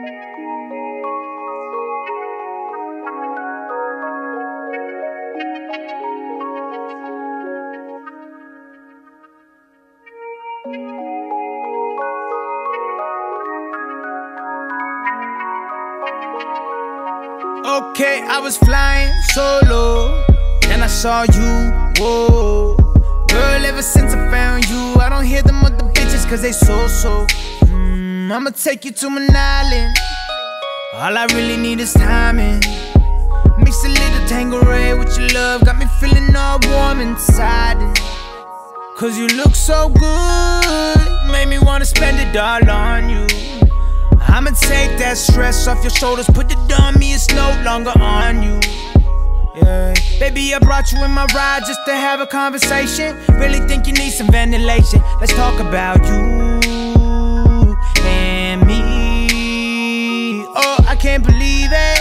Okay, I was flying solo, and I saw you. Whoa, girl, ever since I found you, I don't hear them other bitches cause they so so. I'ma take you to an island. All I really need is timing. Mix a little Tanqueray with your love, got me feeling all warm inside. Cause you look so good, made me wanna spend it all on you. I'ma take that stress off your shoulders, put the dummy, it's no longer on you. Yeah. Baby, I brought you in my ride just to have a conversation. Really think you need some ventilation. Let's talk about you can't believe it.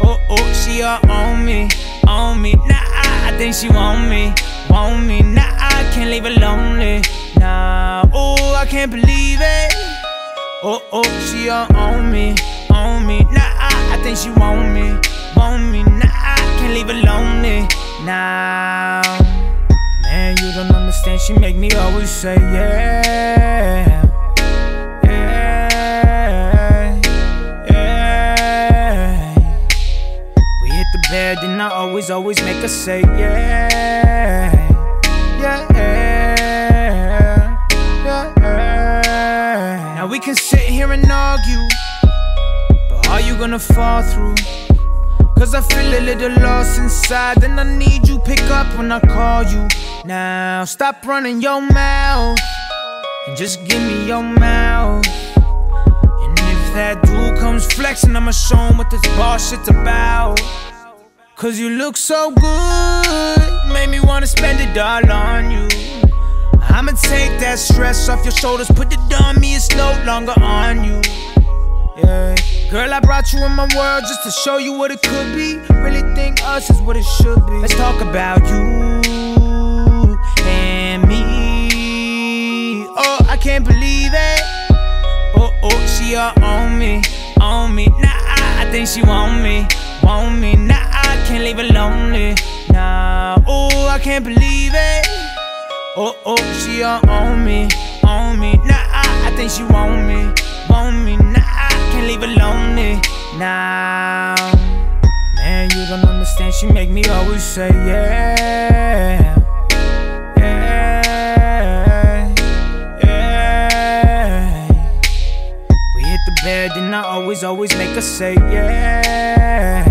Oh, oh, she all on me, on me. Nah, I, think she want me, want me. Nah, I can't leave her lonely. Nah, oh, I can't believe it. Oh, oh, she all on me, on me. Nah, I, think she want me, want me. Nah, I can't leave her lonely. Now, man, you don't understand. She make me always say yeah, We hit the bed, and I always, always make her say yeah, yeah, yeah, yeah. Now we can sit here and argue, but are you gonna fall through? Cause I feel a little lost inside, and I need you pick up when I call you. Now stop running your mouth and just give me your mouth. And if that dude comes flexing, I'ma show him what this boss shit's about. Cause you look so good, made me wanna spend it all on you. I'ma take that stress off your shoulders, put it on me, it's no longer on you. Yeah. Girl, I brought you in my world just to show you what it could be. Really think us is what it should be. Let's talk about you and me. Oh, I can't believe it. Oh, oh, she all on me, on me. Nah, I, think she want Her lonely. Nah, oh, I can't believe it. Oh, oh, she all on me, on me. Nah, I, think she want me, want me. Nah, I can't leave her lonely now. Man, you don't understand. She make me always say yeah, yeah, yeah. We hit the bed, and I always, always make her say yeah.